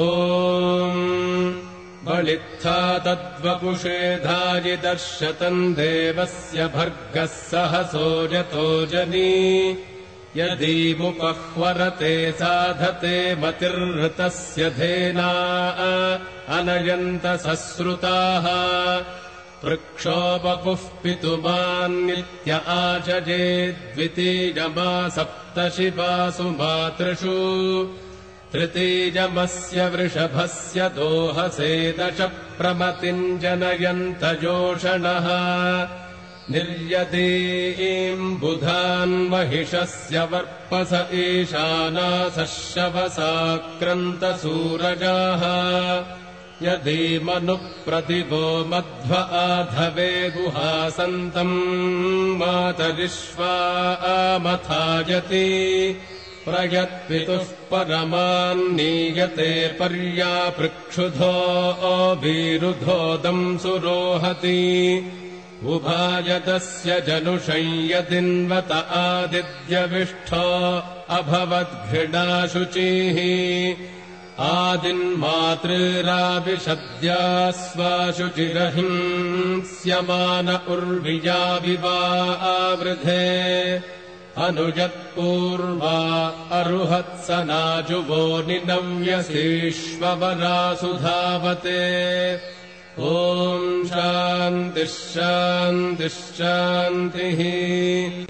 ॐ बलित्था तद्वपुषेधायि दर्शतम् देवस्य भर्गः सहसो यतो जनी यदीमुपह्वरते साधते मतिर्हृतस्य धेना अनयन्त सश्रुताः पृक्षोपपुः पितुमान्नित्य आचजे द्वितीयमा सप्तशिवासु मातृषु तृतीयमस्य वृषभस्य दोहसे दश प्रमतिम् जनयन्त जोषणः निर्यतीम् बुधान् महिषस्य वर्पस ईशानासः शवसाक्रन्तसूरजाः यदीमनुप्रतिभो मध्व आधवे गुहासन्तम् मातरिष्वा आमथायति प्रयत्पितुः परमान्नीयते पर्यापृक्षुधो अभिरुधोदम् सुरोहति। उभायतस्य जनुषंयदिन्वत आदिद्यविष्ठो अभवद्घृणाशुचिः। आदिन्मातृराविशद्यास्वाशुचिरहिंस्यमान उर्वियाविवा आवृधे अनुजत्पूर्वा अरुहत्सनाजुवो निनव्यसीष्वरासु धावते ॐ शान्तिः शान्तिः